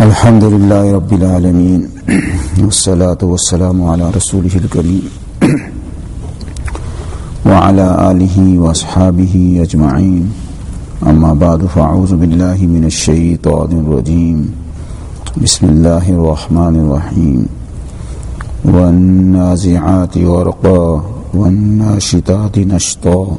الحمد لله رب العالمين والصلاة والسلام على رسوله الكريم وعلى آله وأصحابه أجمعين أما بعد فأعوذ بالله من الشيطان الرجيم بسم الله الرحمن الرحيم والنازعات ورقا والناشطات نشطا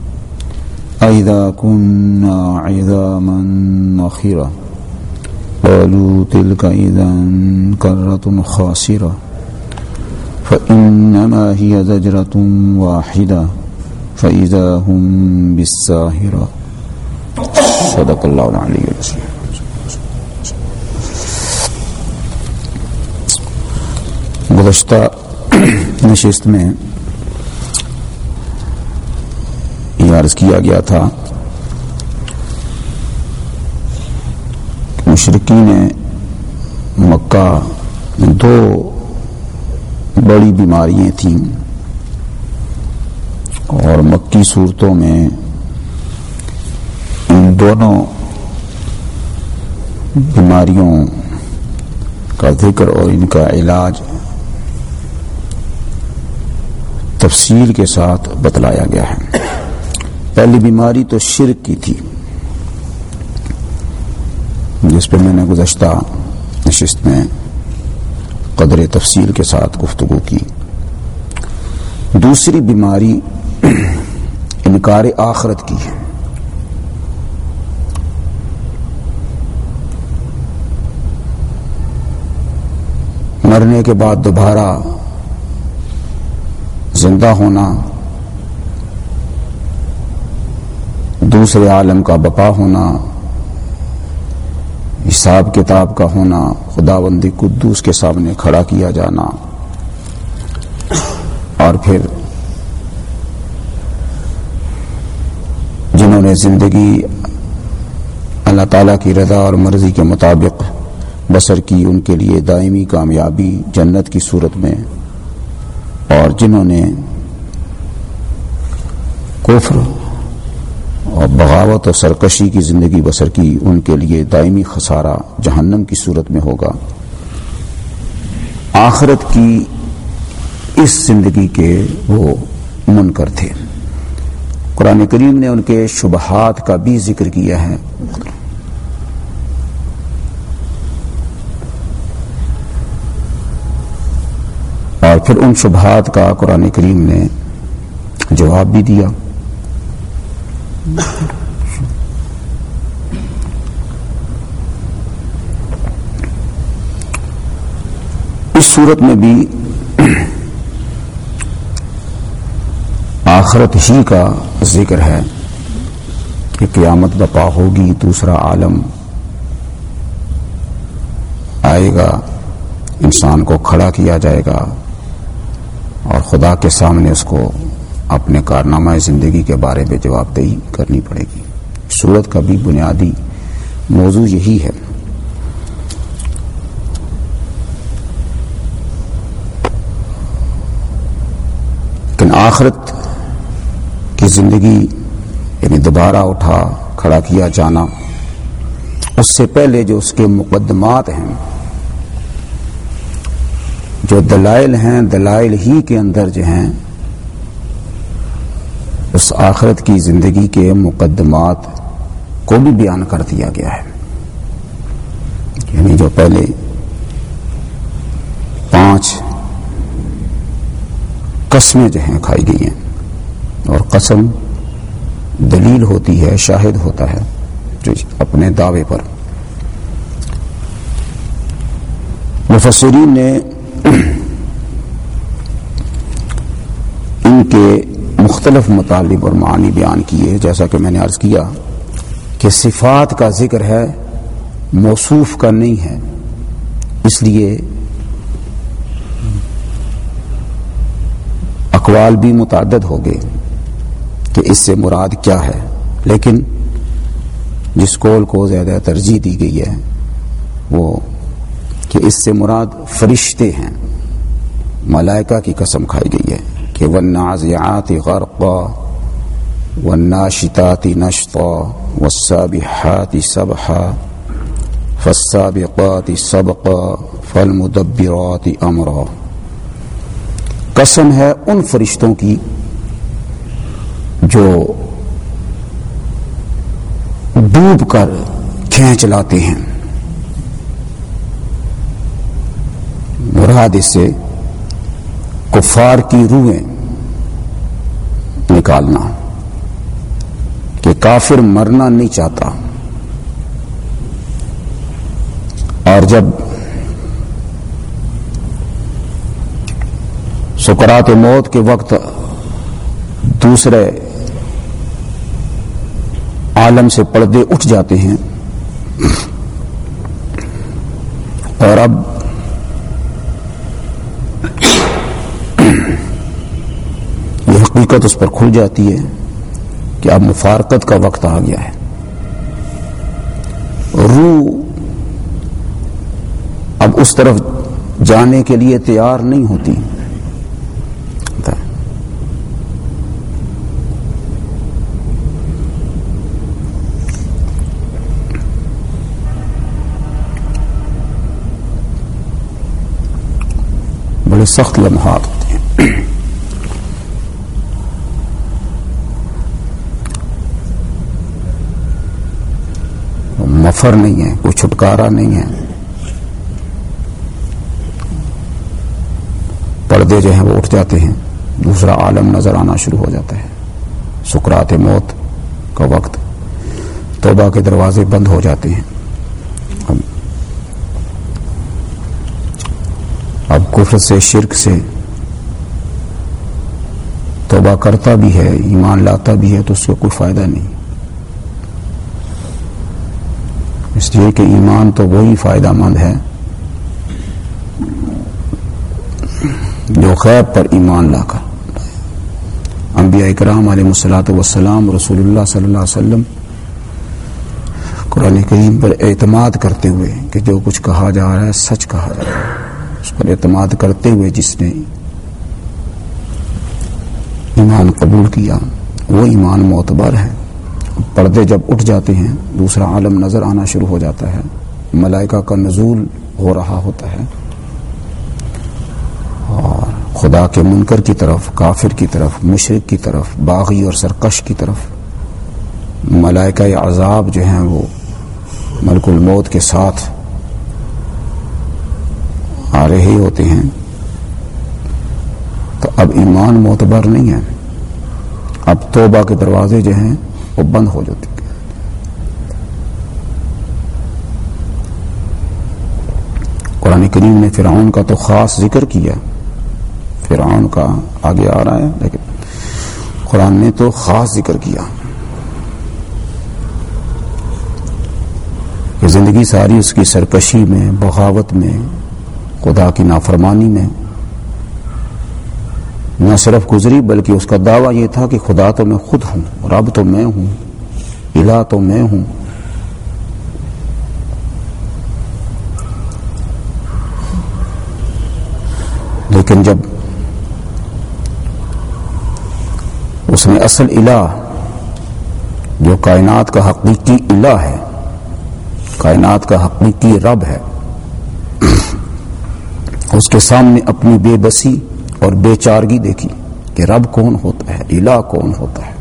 أئذا كنا عظاما نخرة قالوا تلك إذا كرة خاسرة فإنما هي زجرة واحدة فإذا هم بالساهرة صدق الله العلي العظيم. گزشتہ نشست میں یہ عرض کیا گیا تھا۔ مشرقین مکہ دو بڑی بیماریاں تھیں اور مکی صورتوں میں ان دونوں بیماریوں کا ذکر اور ان کا علاج تفصیل کے ساتھ بتلایا گیا ہے۔ پہلی بیماری تو شرک کی تھی، جس پہ میں نے گزشتہ نشست میں قدر تفصیل کے ساتھ گفتگو کی۔ دوسری بیماری انکار آخرت کی ہے۔ مرنے کے بعد دوبارہ زندہ ہونا دوسرے عالم کا بپا ہونا، حساب کتاب کا ہونا خدا بندی قدوس کے سامنے کھڑا کیا جانا۔ اور پھر جنہوں نے زندگی اللہ تعالی کی رضا اور مرضی کے مطابق بسر کی، ان کے لیے دائمی کامیابی جنت کی صورت میں۔ اور جنہوں نے کفر اور بغاوت اور سرکشی کی زندگی بسر کی ان کے لیے دائمی خسارہ جہنم کی صورت میں ہوگا۔ آخرت کی اس زندگی کے وہ منکر تھے۔ قرآن کریم نے ان کے شبہات کا بھی ذکر کیا ہے۔ اور پھر ان شبہات کا قرآن کریم نے جواب بھی دیا۔ اس صورت میں بھی آخرت ہی کا ذکر ہے کہ قیامت بپا ہوگی دوسرا عالم۔ آئے گا، انسان کو کھڑا کیا جائے گا اور خدا کے سامنے اس کو اپنے کارنامہ زندگی کے بارے میں جواب دہی کرنی پڑے گی۔ صورت کا بھی بنیادی موضوع یہی ہے۔ لیکن آخرت کی زندگی یعنی دوبارہ اٹھا کھڑا کیا جانا، اس سے پہلے جو اس کے مقدمات ہیں، جو دلائل ہیں، دلائل ہی کے اندر جو ہیں اس آخرت کی زندگی کے مقدمات کو بھی بیان کر دیا گیا ہے۔ یعنی جو پہلے پانچ قسمیں جو ہیں کھائی گئی ہیں اور قسم دلیل ہوتی ہے، شاہد ہوتا ہے جو اپنے دعوے پر۔ مفسرین نے ان کے مختلف مطالب اور معنی بیان کیے جیسا کہ میں نے عرض کیا کہ صفات کا ذکر ہے، موصوف کا نہیں ہے۔ اس لیے اقوال بھی متعدد ہو گئے کہ اس سے مراد کیا ہے۔ لیکن جس قول کو زیادہ ترجیح دی گئی ہے، وہ کہ اس سے مراد فرشتے ہیں، ملائکہ کی قسم کھائی گئی ہے۔ کہ وہ غرقا و ناشتاتی نشتا و سابحاتی صبحا فالسابقات سبقا فالمدبرات امرا قسم ہے ان فرشتوں کی جو ڈوب کر کھینچ لاتے ہیں۔ مراد اس سے کفار کی روحیں نکالنا، کہ کافر مرنا نہیں چاہتا۔ اور جب سکرات موت کے وقت دوسرے عالم سے پردے اٹھ جاتے ہیں، اور اب یہ حقیقت اس پر کھل جاتی ہے کہ اب مفارقت کا وقت آ گیا ہے۔ روح اب اس طرف جانے کے لیے تیار نہیں ہوتی۔ بڑے سخت لمحات۔ مفر نہیں ہے، کوئی چھٹکارا نہیں ہے۔ پردے جو ہیں وہ اٹھ جاتے ہیں، دوسرا عالم نظر آنا شروع ہو جاتا ہے۔ سکرات موت کا وقت، توبہ کے دروازے بند ہو جاتے ہیں۔ اب کفر سے، شرک سے توبہ کرتا بھی ہے، ایمان لاتا بھی ہے، تو اس کو کوئی فائدہ نہیں۔ اس لیے کہ ایمان تو وہی فائدہ مند ہے جو خیب پر ایمان لا کر۔ انبیاء اکرام علیہ مسلاۃ وسلام رسول اللہ صلی اللہ علیہ وسلم قرآن کریم پر اعتماد کرتے ہوئے کہ جو کچھ کہا جا رہا ہے سچ کہا جا رہا ہے۔ اس پر اعتماد کرتے ہوئے جس نے ایمان قبول کیا، وہ ایمان معتبر ہے۔ پردے جب اٹھ جاتے ہیں، دوسرا عالم نظر آنا شروع ہو جاتا ہے۔ ملائکہ کا نزول ہو رہا ہوتا ہے۔ اور خدا کے منکر کی طرف، کافر کی طرف، مشرق کی طرف، باغی اور سرکش کی طرف ملائکہ عذاب جو ہیں وہ ملک الموت کے ساتھ آ رہے ہوتے ہیں۔ تو اب ایمان معتبر نہیں ہے۔ اب توبہ کے دروازے جو ہیں وہ بند ہو جاتے قرآن کریم نے فرعون کا تو خاص ذکر کیا۔ فرعون کا آگے آ رہا ہے، لیکن قرآن نے تو خاص ذکر کیا۔ کہ زندگی ساری اس کی سرکشی میں، بغاوت میں، خدا کی نافرمانی میں نہ صرف گزری بلکہ اس کا دعویٰ یہ تھا کہ خدا تو میں خود ہوں، رب تو میں ہوں، الہ تو میں ہوں۔ لیکن جب اس نے اصل الہ، جو کائنات کا حقیقی الہ ہے، کائنات کا حقیقی رب ہے، اس کے سامنے اپنی بے بسی اور بے چارگی دیکھی کہ رب کون ہوتا ہے، الہ کون ہوتا ہے۔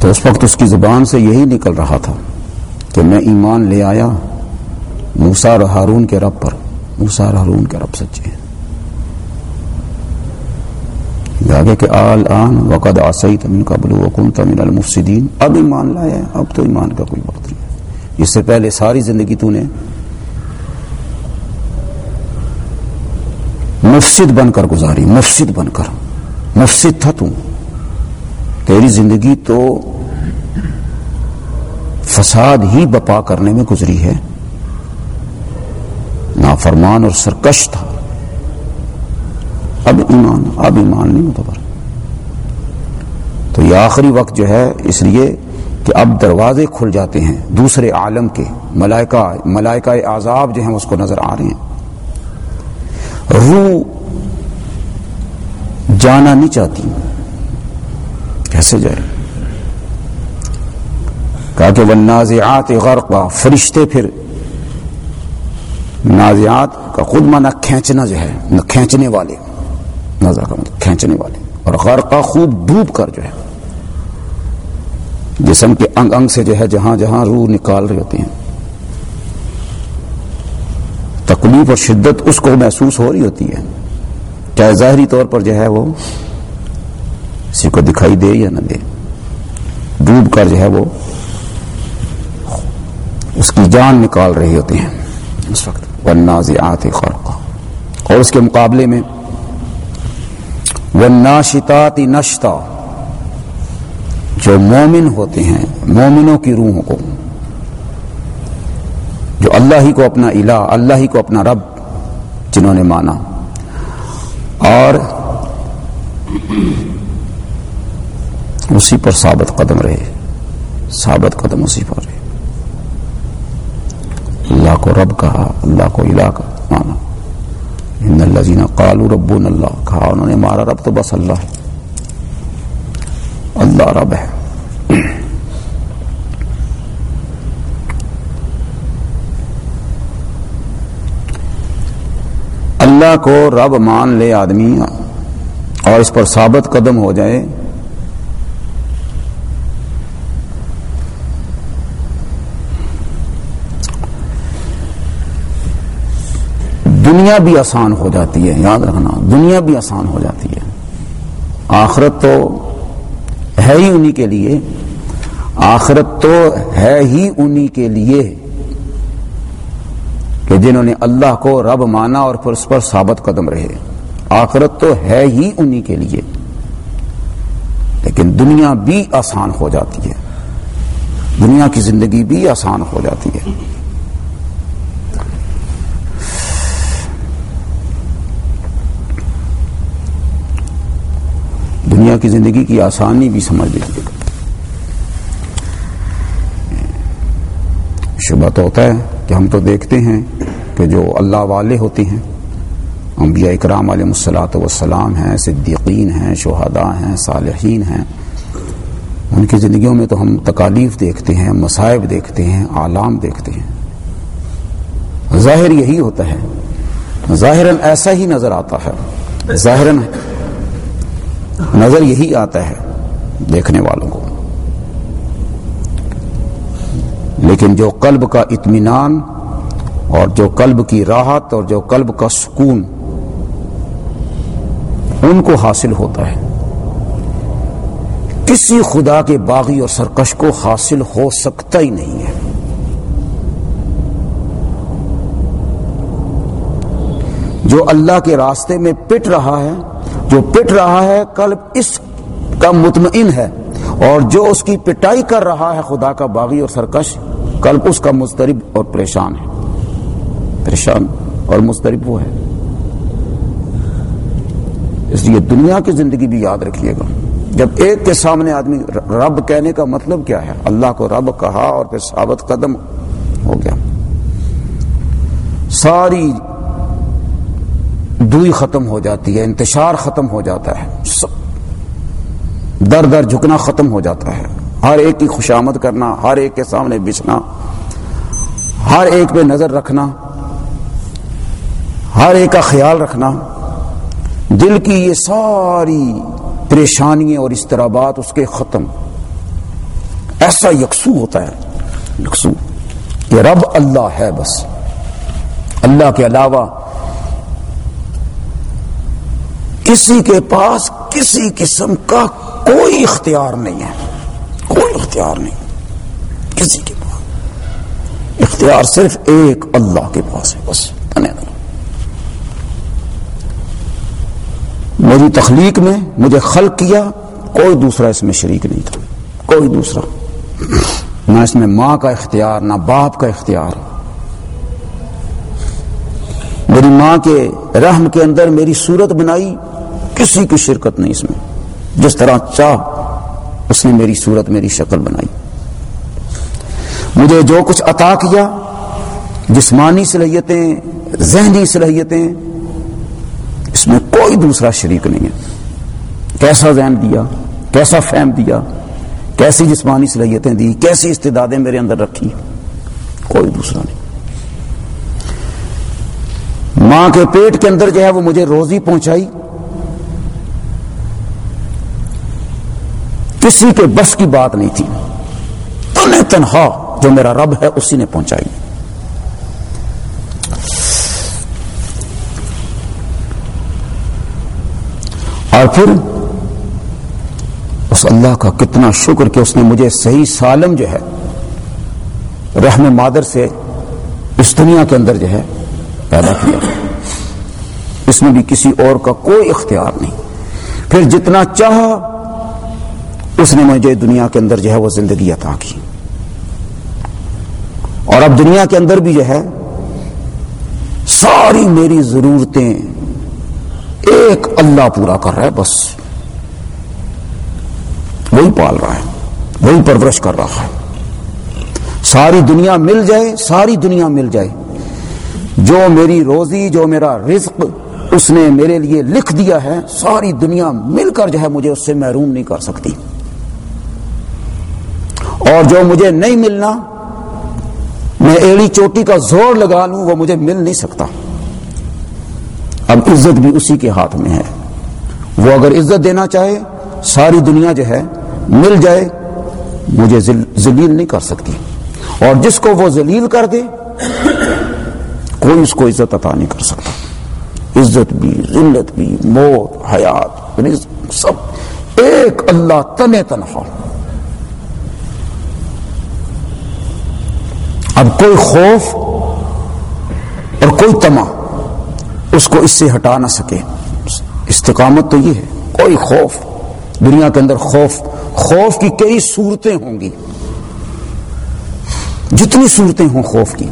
تو اس وقت اس کی زبان سے یہی نکل رہا تھا کہ میں ایمان لے آیا موسا اور ہارون کے رب پر۔ موسا اور ہارون کے رب سچے ہیں۔ آگے کہ آل آن وقد آسائی تمن قبل وکن تمن المفسدین۔ اب ایمان لایا اب تو ایمان کا کوئی وقت نہیں۔ اس سے پہلے ساری زندگی تو نے مفسد بن کر گزاری، مفسد بن کر، مفسد تھا تم تیری زندگی تو فساد ہی بپا کرنے میں گزری ہے۔ نافرمان اور سرکش تھا۔ اب ایمان اب ایمان نہیں متبر تو یہ آخری وقت جو ہے، اس لیے کہ اب دروازے کھل جاتے ہیں دوسرے عالم کے۔ ملائکہ ملائکہ عذاب جو ہیں اس کو نظر آ رہے ہیں۔ روح جانا نہیں چاہتی۔ کیسے جائے؟ کہا کہ وہ نازیات غرقہ فرشتے پھر نازیات کا خود مانا کھینچنا جو ہے، نہ کھینچنے والے نظر کا مطلب کھینچنے والے۔ اور غرقہ خوب ڈوب کر جو ہے، جسم کے انگ انگ سے جو ہے، جہاں جہاں روح نکال رہے ہوتے ہیں۔ تکلیف اور شدت اس کو محسوس ہو رہی ہوتی ہے۔ چاہے ظاہری طور پر جو ہے وہ کسی کو دکھائی دے یا نہ دے۔ ڈوب کر جو ہے وہ اس کی جان نکال رہے ہوتے ہیں۔ اس وقت۔ والنازعات خرقہ اور اس کے مقابلے میں والناشطات نشتا جو مومن ہوتے ہیں، مومنوں کی روحوں کو۔ اللہ ہی کو اپنا الہ، اللہ ہی کو اپنا رب جنہوں نے مانا۔ اور اسی پر ثابت قدم رہے۔ ثابت قدم اسی پر رہے۔ اللہ کو رب کہا، اللہ کو الہ کا مانا۔ ان اللہ جینا کالو رب اللہ، کہا انہوں نے مارا رب تو بس اللہ ہے۔ اللہ رب ہے۔ اللہ کو رب مان لے آدمی اور اس پر ثابت قدم ہو جائے۔ دنیا بھی آسان ہو جاتی ہے، یاد رکھنا، دنیا بھی آسان ہو جاتی ہے۔ آخرت تو ہے ہی انہی کے لیے، آخرت تو ہے ہی انہی کے لیے۔ کہ جنہوں نے اللہ کو رب مانا اور پھر اس پر ثابت قدم رہے۔ آخرت تو ہے ہی انہی کے لیے۔ لیکن دنیا بھی آسان ہو جاتی ہے۔ دنیا کی زندگی بھی آسان ہو جاتی ہے۔ دنیا کی زندگی کی آسانی بھی سمجھ لیجیے شبہ تو ہوتا ہے۔ کہ ہم تو دیکھتے ہیں کہ جو اللہ والے ہوتے ہیں، انبیاء اکرام علیہ السلاۃ وسلام ہیں، صدیقین ہیں، شہداء ہیں، صالحین ہیں۔ ان کی زندگیوں میں تو ہم تکالیف دیکھتے ہیں، مصائب دیکھتے ہیں عالام دیکھتے ہیں۔ ظاہر یہی ہوتا ہے۔ ظاہراً ایسا ہی نظر آتا ہے۔ ظاہراً نظر یہی آتا ہے دیکھنے والوں کو لیکن جو قلب کا اطمینان اور جو قلب کی راحت اور جو قلب کا سکون ان کو حاصل ہوتا ہے۔ کسی خدا کے باغی اور سرکش کو حاصل ہو سکتا ہی نہیں ہے۔ جو اللہ کے راستے میں پٹ رہا ہے، جو پٹ رہا ہے، قلب اس کا مطمئن ہے۔ اور جو اس کی پٹائی کر رہا ہے، خدا کا باغی اور سرکش قلب اس کا مسترب اور پریشان ہے۔ پریشان اور مسترب وہ ہے۔ اس لیے دنیا کی زندگی بھی یاد رکھیے گا۔ جب ایک کے سامنے آدمی رب کہنے کا مطلب کیا ہے؟ اللہ کو رب کہا اور پھر ثابت قدم ہو گیا۔ ساری دوئی ختم ہو جاتی ہے، انتشار ختم ہو جاتا ہے۔ در در جھکنا ختم ہو جاتا ہے۔ ہر ایک کی خوشامد کرنا، ہر ایک کے سامنے بچنا ہر ایک پہ نظر رکھنا، ہر ایک کا خیال رکھنا۔ دل کی یہ ساری پریشانیاں اور استرابات اس کے ختم۔ ایسا یکسو ہوتا ہے۔ یکسو۔ کہ رب اللہ ہے بس۔ اللہ کے علاوہ کسی کے پاس کسی قسم کا کوئی اختیار نہیں ہے۔ کوئی اختیار نہیں، کسی کے پاس۔ اختیار صرف ایک اللہ کے پاس ہے، بس میری تخلیق میں مجھے خلق کیا، کوئی دوسرا اس میں شریک نہیں تھا، کوئی دوسرا۔ نہ اس میں ماں کا اختیار، نہ باپ کا اختیار۔ میری ماں کے رحم کے اندر میری صورت بنائی، کسی کی شرکت نہیں اس میں۔ جس طرح چاہ اس نے میری صورت میری شکل بنائی۔ مجھے جو کچھ عطا کیا، جسمانی صلاحیتیں، ذہنی صلاحیتیں، اس میں کوئی دوسرا شریک نہیں ہے۔ کیسا ذہن دیا، کیسا فہم دیا، کیسی جسمانی صلاحیتیں دی، کیسی استدادیں میرے اندر رکھی، کوئی دوسرا نہیں۔ ماں کے پیٹ کے اندر جو ہے وہ مجھے روزی پہنچائی۔ کسی کے بس کی بات نہیں تھی۔ تن تنہا جو میرا رب ہے اسی نے پہنچائی۔ اور پھر اس اللہ کا کتنا شکر کہ اس نے مجھے صحیح سالم جو ہے، رحم مادر سے اس دنیا کے اندر جو ہے پیدا کیا۔ اس میں بھی کسی اور کا کوئی اختیار نہیں۔ پھر جتنا چاہا اس نے مجھے دنیا کے اندر جو ہے وہ زندگی عطا کی۔ اور اب دنیا کے اندر بھی جو ہے ساری میری ضرورتیں ایک اللہ پورا کر رہا ہے، بس وہی پال رہا ہے، وہی پرورش کر رہا ہے۔ ساری دنیا مل جائے، ساری دنیا مل جائے۔ جو میری روزی، جو میرا رزق اس نے میرے لیے لکھ دیا ہے، ساری دنیا مل کر جو ہے مجھے اس سے محروم نہیں کر سکتی۔ اور جو مجھے نہیں ملنا، میں ایڑی چوٹی کا زور لگا لوں، وہ مجھے مل نہیں سکتا۔ اب عزت بھی اسی کے ہاتھ میں ہے۔ وہ اگر عزت دینا چاہے، ساری دنیا جو ہے، مل جائے، مجھے ذلیل نہیں کر سکتی۔ اور جس کو وہ ذلیل کر دے، کوئی اس کو عزت عطا نہیں کر سکتا۔ عزت بھی، ذلت بھی، موت، حیات یعنی سب۔ ایک اللہ تن تنہا اب کوئی خوف اور کوئی تما اس کو اس سے ہٹا نہ سکے۔ استقامت تو یہ ہے، کوئی خوف۔ دنیا کے اندر خوف خوف کی کئی صورتیں ہوں گی۔ جتنی صورتیں ہوں خوف کی،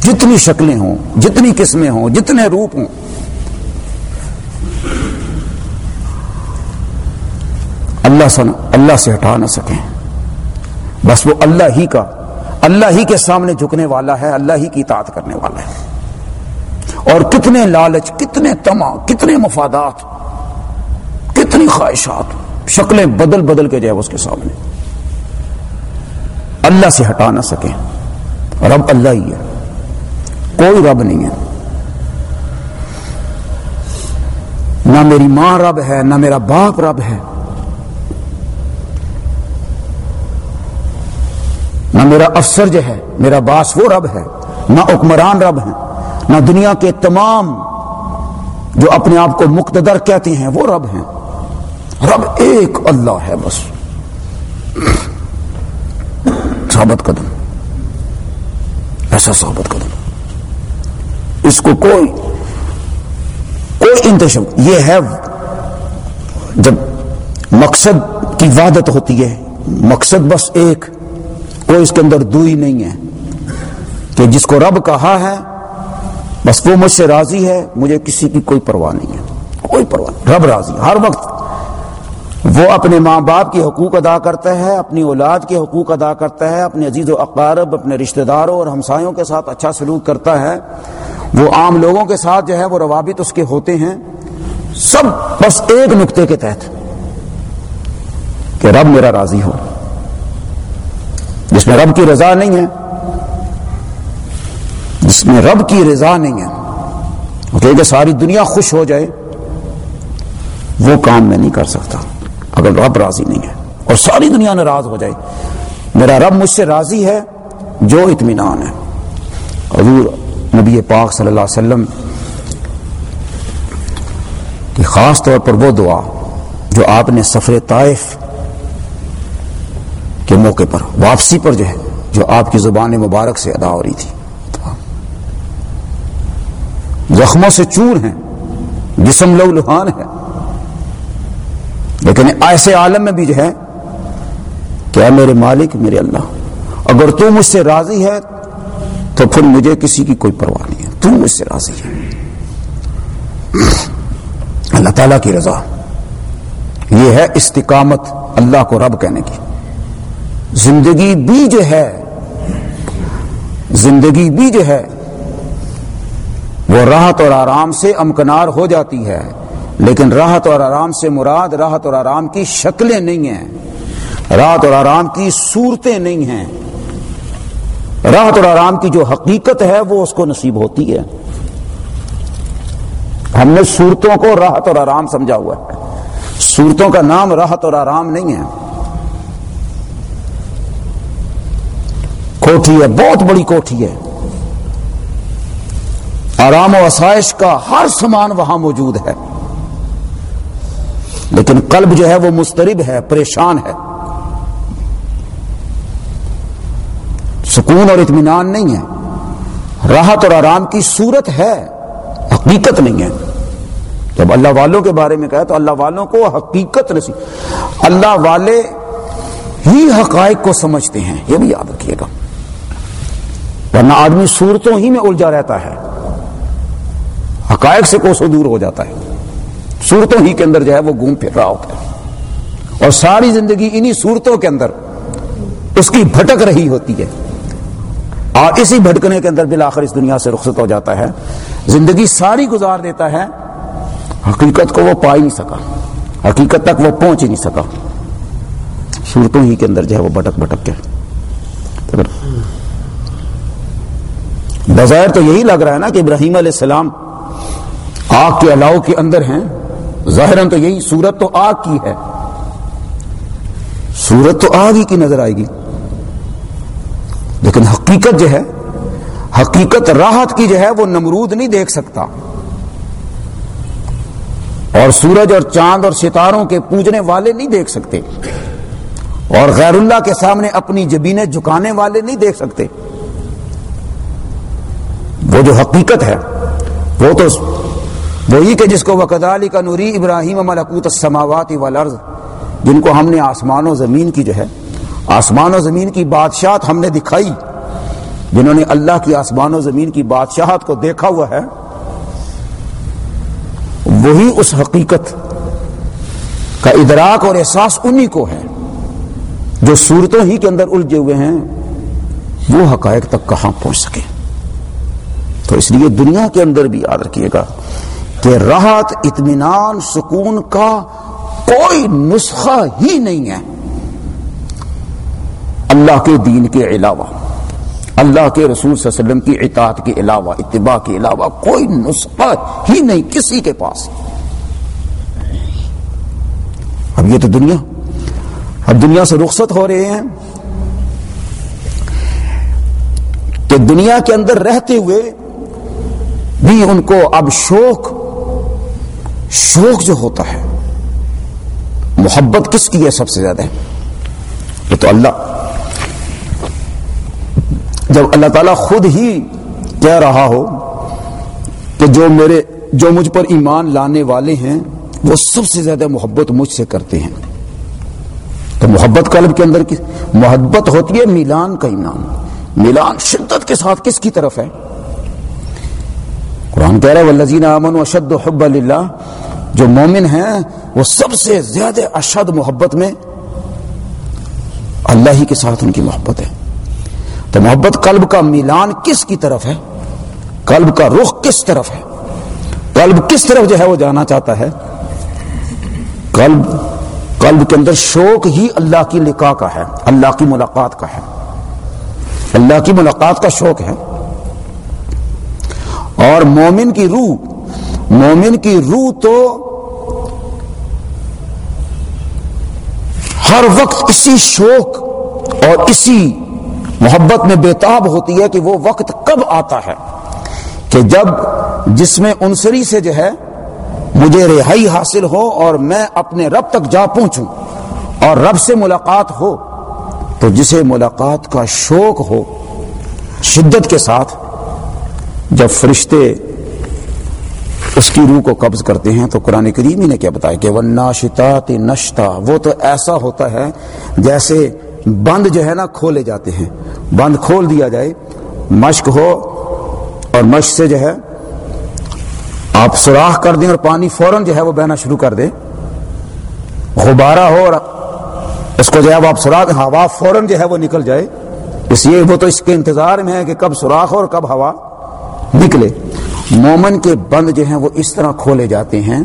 جتنی شکلیں ہوں، جتنی قسمیں ہوں، جتنے روپ ہوں۔ اللہ سے اللہ سے ہٹا نہ سکیں۔ بس وہ اللہ ہی کا اللہ ہی کے سامنے جھکنے والا ہے، اللہ ہی کی اطاعت کرنے والا ہے۔ اور کتنے لالچ، کتنے تما کتنے مفادات، کتنی خواہشات، شکلیں بدل بدل کے جائے اس کے سامنے۔ اللہ سے ہٹا نہ سکیں۔ رب اللہ ہی ہے۔ کوئی رب نہیں ہے۔ نہ میری ماں رب ہے، نہ میرا باپ رب ہے۔ نہ میرا افسر جو ہے، میرا باس وہ رب ہے، نہ حکمران رب ہے نہ دنیا کے تمام جو اپنے آپ کو مقتدر کہتے ہیں وہ رب ہیں۔ رب ایک اللہ ہے بس۔ ثابت قدم۔ ایسا ثابت قدم۔ اس کو کوئی کوئی انتشم۔ یہ ہے، جب مقصد کی وعدت ہوتی ہے، مقصد بس ایک۔ کوئی اس کے اندر دوئی نہیں ہے کہ جس کو رب کہا ہے، بس وہ مجھ سے راضی ہے، مجھے کسی کی کوئی پرواہ نہیں ہے۔ کوئی پرواہ رب راضی ہر وقت وہ اپنے ماں باپ کے حقوق ادا کرتا ہے، اپنی اولاد کے حقوق ادا کرتا ہے، اپنے عزیز و اقارب، اپنے رشتہ داروں اور ہمسایوں کے ساتھ اچھا سلوک کرتا ہے۔ وہ عام لوگوں کے ساتھ جو ہے، وہ روابط اس کے ہوتے ہیں۔ سب بس ایک نقطے کے تحت کہ رب میرا راضی ہو۔ جس میں رب کی رضا نہیں ہے، جس میں رب کی رضا نہیں ہے کہ ساری دنیا خوش ہو جائے، وہ کام میں نہیں کر سکتا اگر رب راضی نہیں ہے اور ساری دنیا ناراض ہو جائے۔ میرا رب مجھ سے راضی ہے جو اطمینان ہے۔ حضور نبی پاک صلی اللہ علیہ وسلم کی خاص طور پر وہ دعا جو آپ نے سفر طائف کے موقع پر، واپسی پر جو ہے، جو آپ کی زبان مبارک سے ادا ہو رہی تھی۔ زخموں سے چور ہیں، جسم لو لہان ہے لیکن ایسے عالم میں بھی جو ہے کہ اے میرے مالک، میرے اللہ، اگر تو مجھ سے راضی ہے، تو پھر مجھے کسی کی کوئی پرواہ نہیں ہے۔ تو مجھ سے راضی ہے۔ اللہ تعالی کی رضا یہ ہے استقامت اللہ کو رب کہنے کی۔ زندگی بھی جو ہے، زندگی بھی جو ہے، وہ راحت اور آرام سے امکنار ہو جاتی ہے۔ لیکن راحت اور آرام سے مراد راحت اور آرام کی شکلیں نہیں ہیں۔ راحت اور آرام کی صورتیں نہیں ہیں۔ راحت اور آرام کی جو حقیقت ہے، وہ اس کو نصیب ہوتی ہے۔ ہم نے صورتوں کو راحت اور آرام سمجھا ہوا ہے۔ صورتوں کا نام راحت اور آرام نہیں ہے۔ کوٹھی ہے، بہت بڑی کوٹھی ہے۔ آرام و آسائش کا ہر سامان وہاں موجود ہے۔ لیکن قلب جو ہے وہ مسترب ہے، پریشان ہے۔ سکون اور اطمینان نہیں ہے۔ راحت اور آرام کی صورت ہے، حقیقت نہیں ہے۔ جب اللہ والوں کے بارے میں کہا تو اللہ والوں کو حقیقت نصیب، اللہ والے ہی حقائق کو سمجھتے ہیں۔ یہ بھی یاد رکھیے گا۔ ورنہ آدمی صورتوں ہی میں الجھا رہتا ہے۔ حقائق سے کوسوں دور ہو جاتا ہے۔ صورتوں ہی کے اندر جو ہے وہ گھوم پھر رہا ہوتا ہے۔ اور ساری زندگی انہی صورتوں کے اندر اس کی بھٹک رہی ہوتی ہے۔ اور اسی بھٹکنے کے اندر بالآخر اس دنیا سے رخصت ہو جاتا ہے۔ زندگی ساری گزار دیتا ہے۔ حقیقت کو وہ پا ہی نہیں سکا۔ حقیقت تک وہ پہنچ ہی نہیں سکا۔ صورتوں ہی کے اندر جو ہے وہ بٹک بٹک کے۔ بظاہر تو یہی لگ رہا ہے نا کہ ابراہیم علیہ السلام آگ کے الاؤ کے اندر ہیں۔ ظاہر تو یہی صورت تو آگ کی ہے۔ صورت تو آگ ہی کی نظر آئے گی۔ لیکن حقیقت جو ہے، حقیقت راحت کی جو ہے وہ نمرود نہیں دیکھ سکتا۔ اور سورج اور چاند اور ستاروں کے پوجنے والے نہیں دیکھ سکتے۔ اور غیر اللہ کے سامنے اپنی جبینیں جھکانے والے نہیں دیکھ سکتے۔ وہ جو حقیقت ہے، وہ تو وہی کہ جس کو وکدالی کا نوری ابراہیم ملکوت السماوات والارض جن کو ہم نے آسمان و زمین کی جو ہے، آسمان و زمین کی بادشاہت ہم نے دکھائی، جنہوں نے اللہ کی آسمان و زمین کی بادشاہت کو دیکھا ہوا ہے، وہی اس حقیقت کا ادراک اور احساس انہی کو ہے، جو صورتوں ہی کے اندر الجھے ہوئے ہیں، وہ حقائق تک کہاں پہنچ سکے؟ تو اس لیے دنیا کے اندر بھی یاد رکھیے گا کہ راحت، اطمینان، سکون کا کوئی نسخہ ہی نہیں ہے۔ اللہ کے دین کے علاوہ، اللہ کے رسول صلی اللہ علیہ وسلم کی اطاعت کے علاوہ، اتباع کے علاوہ کوئی نسخہ ہی نہیں، کسی کے پاس۔ اب یہ تو دنیا، اب دنیا سے رخصت ہو رہے ہیں کہ دنیا کے اندر رہتے ہوئے بھی ان کو اب شوق شوق جو ہوتا ہے، محبت کس کی ہے سب سے زیادہ؟ یہ تو اللہ۔ جب اللہ تعالیٰ خود ہی کہہ رہا ہو کہ جو میرے، جو مجھ پر ایمان لانے والے ہیں، وہ سب سے زیادہ محبت مجھ سے کرتے ہیں۔ تو محبت قلب کے اندر کی، محبت ہوتی ہے میلان کا ایمان۔ میلان شدت کے ساتھ کس کی طرف ہے؟ قرآن کہہ رہا ہے والذین آمنوا اشد حب للہ جو مومن ہیں، وہ سب سے زیادہ اشد محبت میں اللہ ہی کے ساتھ ان کی محبت ہے۔ تو محبت قلب کا میلان کس کی طرف ہے؟ قلب کا رخ کس طرف ہے؟ قلب کس طرف جو ہے وہ جانا چاہتا ہے؟ قلب قلب کے اندر شوق ہی اللہ کی لقا کا ہے، اللہ کی ملاقات کا ہے۔ اللہ کی ملاقات کا شوق ہے۔ اور مومن کی روح، مومن کی روح تو ہر وقت اسی شوق اور اسی محبت میں بےتاب ہوتی ہے کہ وہ وقت کب آتا ہے کہ جب جس میں انسری سے جو ہے مجھے رہائی حاصل ہو اور میں اپنے رب تک جا پہنچوں اور رب سے ملاقات ہو، تو جسے ملاقات کا شوق ہو، شدت کے ساتھ جب فرشتے اس کی روح کو قبض کرتے ہیں تو قرآن کریم ہی نے کیا بتایا کہ وہ ناشتا نشتا، وہ تو ایسا ہوتا ہے جیسے بند جو ہے نا کھولے جاتے ہیں۔ بند کھول دیا جائے، مشق ہو اور مشق سے جو ہے آپ سوراخ کر دیں اور پانی فوراً جو ہے وہ بہنا شروع کر دیں۔ غبارہ ہو اور اس کو جو ہے آپ سوراخ، ہوا فوراً جو ہے وہ نکل جائے۔ اس لیے وہ تو اس کے انتظار میں ہے کہ کب سوراخ ہو اور کب ہوا۔ نکلے۔ مومن کے بند جو ہیں وہ اس طرح کھولے جاتے ہیں،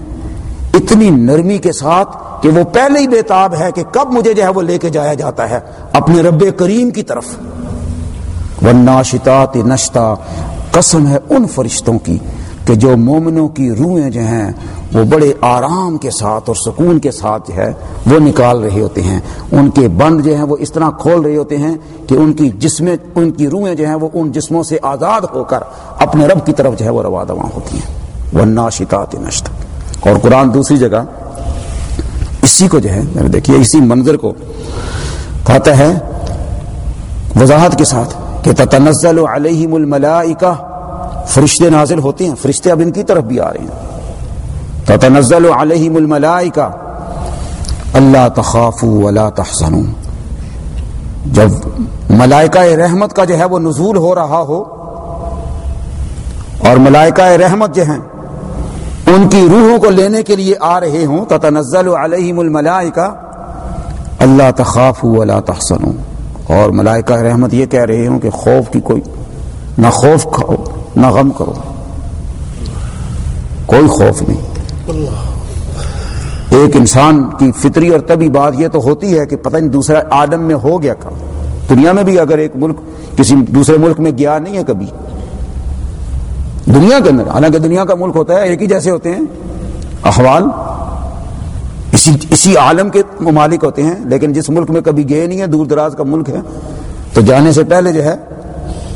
اتنی نرمی کے ساتھ کہ وہ پہلے ہی بےتاب ہے کہ کب مجھے جو ہے وہ لے کے جایا جاتا ہے، اپنے رب کریم کی طرف۔ ورنہ شتا نشتا، قسم ہے ان فرشتوں کی۔ کہ جو مومنوں کی روحیں جو ہیں، وہ بڑے آرام کے ساتھ اور سکون کے ساتھ جو ہے، وہ نکال رہے ہوتے ہیں۔ ان کے بند جو ہیں، وہ اس طرح کھول رہے ہوتے ہیں کہ ان کی جسم ان کی روحیں جو ہیں، وہ ان جسموں سے آزاد ہو کر اپنے رب کی طرف جو ہے، وہ روا دواں ہوتی ہیں۔ وہ ناشتات نشت اور قرآن دوسری جگہ اسی کو جو ہے دیکھیے، اسی منظر کو کہتا ہے وضاحت کے ساتھ کہ تتنزل علیہم الملائکہ فرشتے نازل ہوتے ہیں، فرشتے اب ان کی طرف بھی آ رہے ہیں۔ تتنزل علیہم الملائکہ۔ اللہ تخافوا ولا تحزنوا۔ جب ملائکہ رحمت کا جو ہے وہ نزول ہو رہا ہو، اور ملائکہ رحمت جو ہیں، ان کی روحوں کو لینے کے لیے آ رہے ہوں، تتنزل علیہم الملائکہ۔ اللہ تخافوا ولا تحزنوا۔ اور ملائکہ رحمت یہ کہہ رہے ہوں کہ خوف کی کوئی، نہ خوف کھاؤ۔ نہ غم کرو۔ کوئی خوف نہیں۔ ایک انسان کی فطری اور طبی بات یہ تو ہوتی ہے کہ پتہ نہیں دوسرا آدم میں ہو گیا کام دنیا میں بھی اگر ایک ملک کسی دوسرے ملک میں گیا نہیں ہے کبھی۔ دنیا کے اندر، حالانکہ دنیا کا ملک ہوتا ہے، ایک ہی جیسے ہوتے ہیں۔ احوال اسی اسی عالم کے ممالک ہوتے ہیں، لیکن جس ملک میں کبھی گئے نہیں ہے دور دراز کا ملک ہے، تو جانے سے پہلے جو ہے،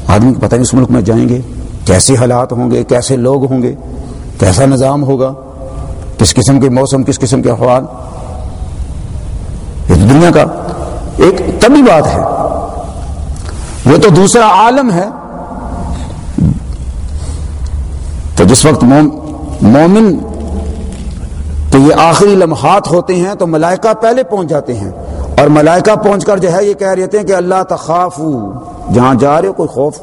آدمی کو پتہ نہیں اس ملک میں جائیں گے۔ کیسے حالات ہوں گے، کیسے لوگ ہوں گے، کیسا نظام ہوگا، کس قسم کے موسم، کس قسم کے احوال۔ یہ دنیا کا ایک طبی بات ہے۔ وہ تو دوسرا عالم ہے۔ تو جس وقت مومن تو یہ آخری لمحات ہوتے ہیں تو ملائکہ پہلے پہنچ جاتے ہیں۔ اور ملائکہ پہنچ کر جو ہے یہ کہہ رہے ہیں کہ اللہ تخاف جہاں جا رہے ہو کوئی خوف۔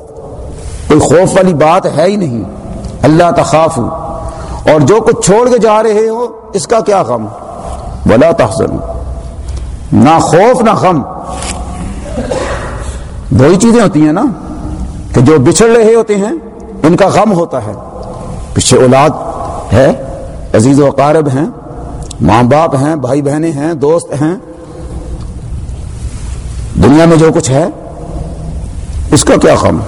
کوئی خوف والی بات ہے ہی نہیں۔ اللہ تخاف اور جو کچھ چھوڑ کے جا رہے ہو، اس کا کیا غم؟ بلا تحسن نہ خوف، نہ غم۔ دو ہی چیزیں ہوتی ہیں نا کہ جو بچھڑ رہے ہوتے ہیں، ان کا غم ہوتا ہے۔ پیچھے اولاد ہے، عزیز و اقارب ہیں، ماں باپ ہیں، بھائی بہنیں ہیں، دوست ہیں۔ دنیا میں جو کچھ ہے، اس کا کیا غم؟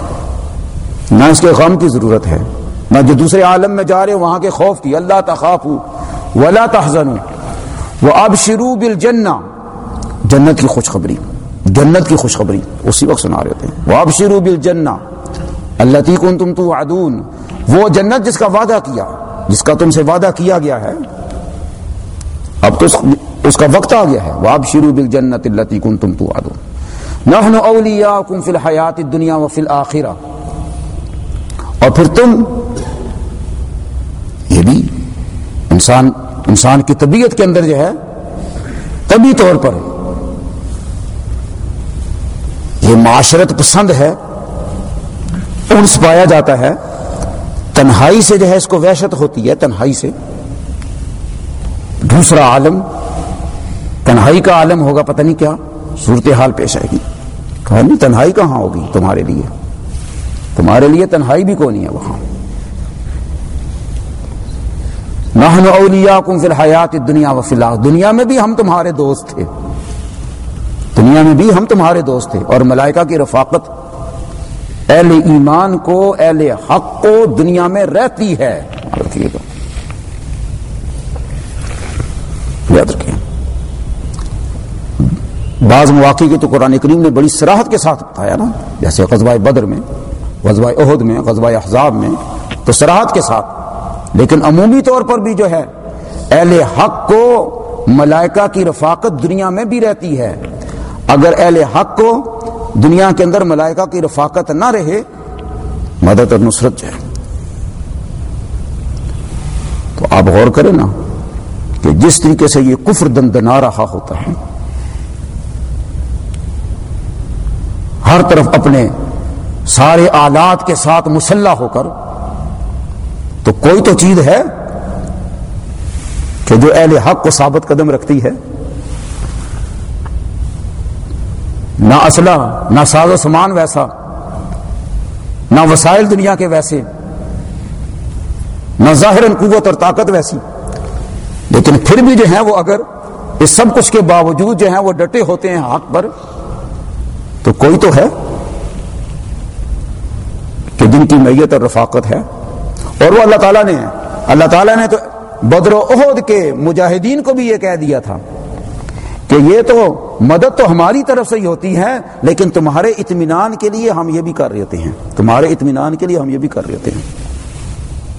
نہ اس کے غم کی ضرورت ہے، نہ جو دوسرے عالم میں جا رہے وہاں کے خوف کی، اللہ تخاف ولا تحزن وہ اب شروع بل جنت کی خوشخبری، جنت کی خوشخبری، اسی وقت سنا رہے تھے۔ وہ اب شروع بل جنا اللہ تیکن تم تو عدون وہ جنت جس کا وعدہ کیا، جس کا تم سے وعدہ کیا گیا ہے۔ اب تو اس کا وقت آ گیا ہے۔ وہ اب شروع بل جنت اللہ تیکن تم تو عدون نحن اولیاءکم فی الحیات الدنیا و فی الاخرہ۔ اور پھر تم یہ بھی انسان انسان کی طبیعت کے اندر جو ہے، طبی طور پر یہ معاشرت پسند ہے، انس پایا جاتا ہے، تنہائی سے جو ہے اس کو وحشت ہوتی ہے، تنہائی سے۔ دوسرا عالم، تنہائی کا عالم ہوگا، پتہ نہیں کیا، صورتحال پیش آئے گی۔ کہا نہیں، تنہائی کہاں ہوگی تمہارے لیے؟ تمہارے لیے تنہائی بھی کون ہے وہاں۔ نحن اولیاءکم فی الحیات الدنیا و دنیا میں بھی ہم تمہارے دوست تھے۔ دنیا میں بھی ہم تمہارے دوست تھے۔ اور ملائکہ کی رفاقت اہل ایمان کو، اہل حق کو دنیا میں رہتی ہے۔ یاد رکھیے بعض مواقع کے تو قرآن کریم نے بڑی سراحت کے ساتھ بتایا نا، جیسے قصبہ بدر میں۔ غزوہ عہد میں، غزوہ احزاب میں تو سراحت کے ساتھ۔ لیکن عمومی طور پر بھی جو ہے، اہل حق کو ملائکہ کی رفاقت دنیا میں بھی رہتی ہے۔ اگر اہل حق کو دنیا کے اندر ملائکہ کی رفاقت نہ رہے، مدد اور نصرت جو ہے۔ تو آپ غور کریں نا کہ جس طریقے سے یہ کفر دن دنا رہا ہوتا ہے، ہر طرف اپنے سارے آلات کے ساتھ مسلح ہو کر، تو کوئی تو چیز ہے کہ جو اہل حق کو ثابت قدم رکھتی ہے؟ نہ اسلحہ، نہ ساز و سامان ویسا، نہ وسائل دنیا کے ویسے، نہ ظاہر قوت اور طاقت ویسی۔ لیکن پھر بھی جو ہیں وہ اگر اس سب کچھ کے باوجود جو ہیں وہ ڈٹے ہوتے ہیں حق پر، تو کوئی تو ہے؟ جن کی میت اور رفاقت ہے اور وہ اللہ تعالیٰ نے، اللہ تعالیٰ نے تو بدر و عہد کے مجاہدین کو بھی یہ کہہ دیا تھا کہ یہ تو مدد تو ہماری طرف سے ہی ہوتی ہے، لیکن تمہارے اطمینان کے لیے ہم یہ بھی کر رہے ہیں۔ تمہارے اطمینان کے لیے ہم یہ بھی کر رہے ہیں۔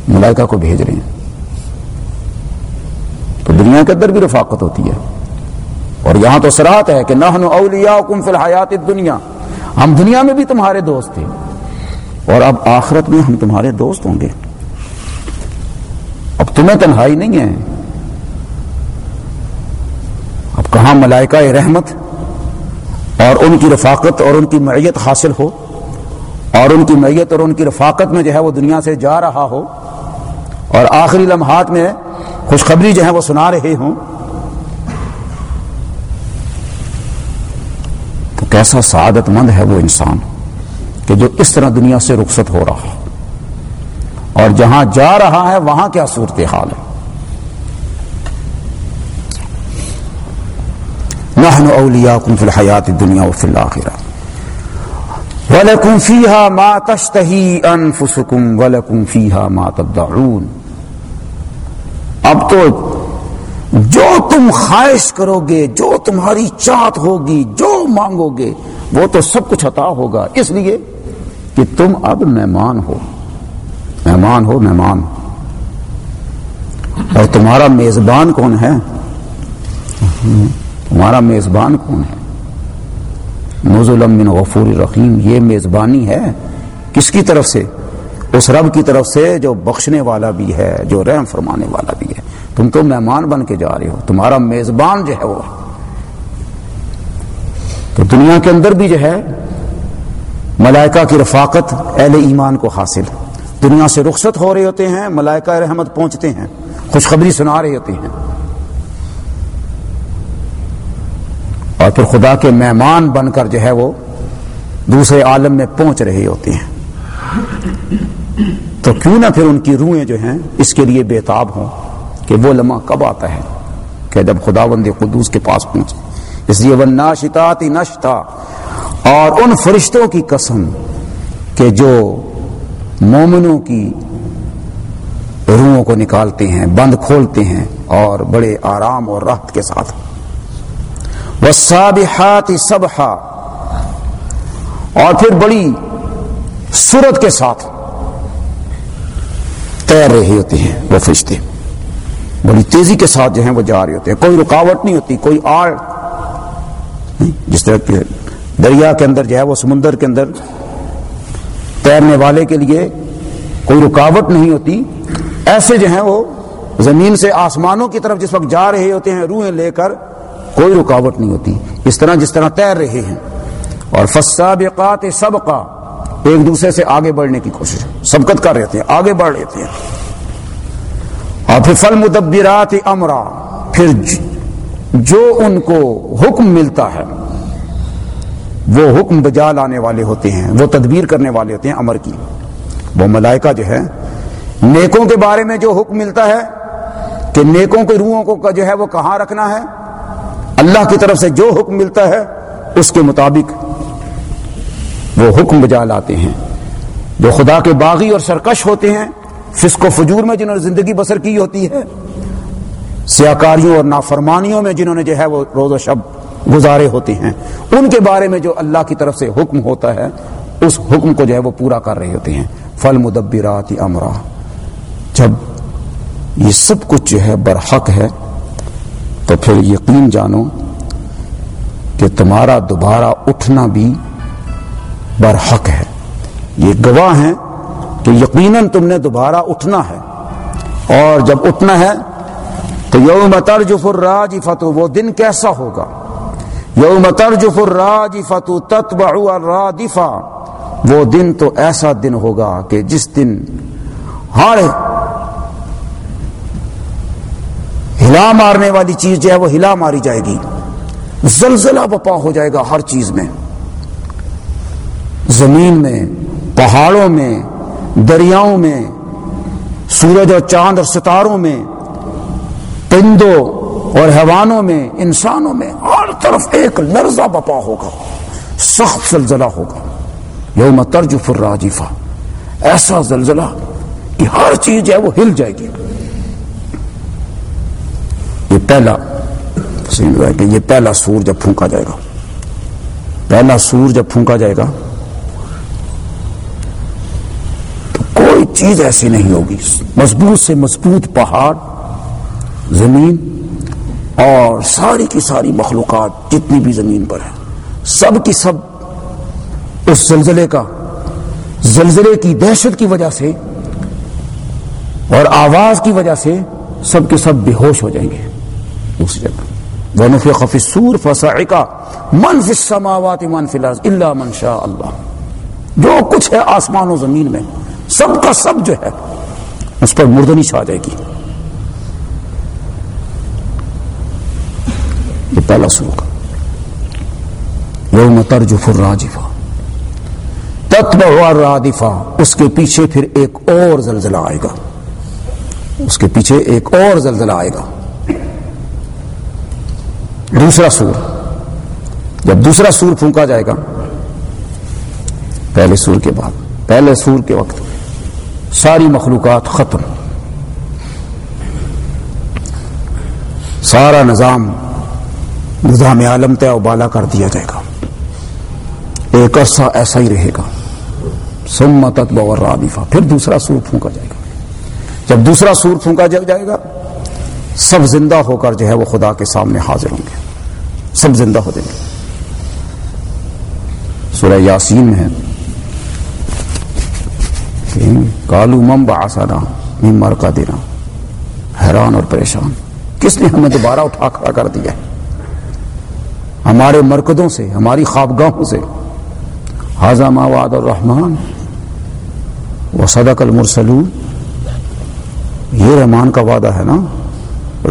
ملائکہ کو بھیج رہے ہیں۔ تو دنیا کے اندر بھی رفاقت ہوتی ہے۔ اور یہاں تو سراہت ہے کہ نہ فی الحیات دنیا ہم دنیا میں بھی تمہارے دوست تھے اور اب آخرت میں ہم تمہارے دوست ہوں گے۔ اب تمہیں تنہائی نہیں ہے۔ اب کہاں ملائکہ رحمت اور ان کی رفاقت اور ان کی معیت حاصل ہو؟ اور ان کی میت اور ان کی رفاقت میں جو ہے وہ دنیا سے جا رہا ہو؟ اور آخری لمحات میں خوشخبری جو ہے وہ سنا رہے ہوں۔ تو کیسا سعادت مند ہے وہ انسان۔ کہ جو اس طرح دنیا سے رخصت ہو رہا اور جہاں جا رہا ہے وہاں کیا صورتحال ہے؟ نحن اولیاءکم فی الحیات الدنیا و فی الاخرہ۔ وَلَكُمْ فِيهَا مَا تَشْتَهِي أَنفُسُكُمْ وَلَكُمْ فِيهَا مَا تَبْدَعُونَ اب تو جو تم خواہش کرو گے جو تمہاری چاہت ہوگی، جو مانگو گے وہ تو سب کچھ عطا ہوگا۔ اس لیے کہ تم اب مہمان ہو۔ مہمان ہو، مہمان۔ اور تمہارا میزبان کون ہے؟ تمہارا میزبان کون ہے؟ نزلم من غفور الرحیم، یہ میزبانی ہے کس کی طرف سے؟ اس رب کی طرف سے جو بخشنے والا بھی ہے، جو رحم فرمانے والا بھی ہے۔ تم تو مہمان بن کے جا رہے ہو۔ تمہارا میزبان جو ہے وہ۔ تو دنیا کے اندر بھی جو ہے ملائکہ کی رفاقت اہل ایمان کو حاصل۔ دنیا سے رخصت ہو رہے ہوتے ہیں، ملائکہ رحمت پہنچتے ہیں، خوشخبری سنا رہے ہوتے ہیں۔ اور پھر خدا کے مہمان بن کر جو ہے وہ دوسرے عالم میں پہنچ رہے ہوتے ہیں۔ تو کیوں نہ پھر ان کی روحیں جو ہیں اس کے لیے بےتاب ہوں کہ وہ لمحہ کب آتا ہے کہ جب خدا بند قدوس کے پاس پہنچے۔ اس لیے وہ ناشتاتی نشتا اور ان فرشتوں کی قسم کہ جو مومنوں کی روحوں کو نکالتے ہیں، بند کھولتے ہیں اور بڑے آرام اور راحت کے ساتھ۔ وسابحات سبحا اور پھر بڑی صورت کے ساتھ تیر رہے ہوتے ہیں وہ فرشتے۔ بڑی تیزی کے ساتھ جو ہیں وہ جا رہے ہوتے ہیں۔ کوئی رکاوٹ نہیں ہوتی، کوئی آڑ جس طرح کے دریا کے اندر جو ہے وہ سمندر کے اندر تیرنے والے کے لیے کوئی رکاوٹ نہیں ہوتی۔ ایسے جو ہیں وہ زمین سے آسمانوں کی طرف جس وقت جا رہے ہوتے ہیں، روحیں لے کر کوئی رکاوٹ نہیں ہوتی۔ اس طرح جس طرح تیر رہے ہیں۔ اور فسابقات سبقا۔ ایک دوسرے سے آگے بڑھنے کی کوشش۔ سبقت کر رہتے ہیں آگے بڑھ رہتے ہیں اور پھر فل مدبرات امرا پھر جو ان کو حکم ملتا ہے۔ وہ حکم بجا لانے والے ہوتے ہیں، وہ تدبیر کرنے والے ہوتے ہیں امر کی۔ وہ ملائکہ جو ہے، نیکوں کے بارے میں جو حکم ملتا ہے کہ نیکوں کے روحوں کو جو ہے وہ کہاں رکھنا ہے، اللہ کی طرف سے جو حکم ملتا ہے، اس کے مطابق وہ حکم بجا لاتے ہیں۔ جو خدا کے باغی اور سرکش ہوتے ہیں، فسق و فجور میں جنہوں نے زندگی بسر کی ہوتی ہے، سیاکاریوں اور نافرمانیوں میں جنہوں نے جو ہے وہ روز و شب گزارے ہوتے ہیں۔ ان کے بارے میں جو اللہ کی طرف سے حکم ہوتا ہے، اس حکم کو جو ہے وہ پورا کر رہے ہوتے ہیں۔ فل مدبرات امرا جب یہ سب کچھ جو ہے برحق ہے، تو پھر یقین جانو کہ تمہارا دوبارہ اٹھنا بھی برحق ہے۔ یہ گواہ ہیں کہ یقیناً تم نے دوبارہ اٹھنا ہے۔ اور جب اٹھنا ہے، تو یوم ترجف الراج فتو وہ دن کیسا ہوگا؟ یوم ترجف الراجفت تتبع الرادفہ۔ وہ دن تو ایسا دن ہوگا کہ جس دن ہر ہلا مارنے والی چیز جو ہے وہ ہلا ماری جائے گی۔ زلزلہ بپا ہو جائے گا ہر چیز میں۔ زمین میں، پہاڑوں میں، دریاؤں میں، سورج اور چاند اور ستاروں میں، پندوں اور حیوانوں میں، انسانوں میں ہر طرف ایک لرزہ بپا ہوگا، سخت زلزلہ ہوگا۔ یوم ترجف الراجفہ۔ ایسا زلزلہ کہ ہر چیز ہے وہ ہل جائے گی۔ یہ پہلا کہ یہ پہلا سور جب پھونکا جائے گا، پہلا سور جب پھونکا جائے گا، تو کوئی چیز ایسی نہیں ہوگی۔ مضبوط سے مضبوط پہاڑ، زمین اور ساری کی ساری مخلوقات جتنی بھی زمین پر ہے سب کی سب اس زلزلے کا، زلزلے کی دہشت کی وجہ سے اور آواز کی وجہ سے سب کے سب بے ہوش ہو جائیں گے۔ دوسری جگہ ونفی خفی سور فسا من فی السماوات من فی الارض الا من شاء اللہ جو کچھ ہے آسمان و زمین میں، سب کا سب جو ہے، اس پر مردنی چھا جائے گی۔ یہ پہلا سور کا یوم ترجف الراجفہ تتبع الرادفہ اس کے پیچھے پھر ایک اور زلزلہ آئے گا۔ اس کے پیچھے ایک اور زلزلہ آئے گا۔ دوسرا سور۔ جب دوسرا سور پھونکا جائے گا، پہلے سور کے بعد، پہلے سور کے وقت ساری مخلوقات ختم۔ سارا نظام نظام عالم طے بالا کر دیا جائے گا۔ ایک عرصہ ایسا ہی رہے گا۔ سمت بور پھر دوسرا سور پھونکا جائے گا۔ جب دوسرا سور پھونکا جائے گا، سب زندہ ہو کر جو ہے وہ خدا کے سامنے حاضر ہوں گے۔ سب زندہ ہو جائیں گے۔ سورہ یاسین میں ہے۔ کالو مم باسانا مر کا دینا حیران اور پریشان۔ کس نے ہمیں دوبارہ اٹھا کھڑا کر دیا ہے؟ ہمارے مرکزوں سے، ہماری خوابگاہوں سے۔ حاضہ مواد اور رحمان وہ صدق المرسلون۔ یہ رحمان کا وعدہ ہے نا؟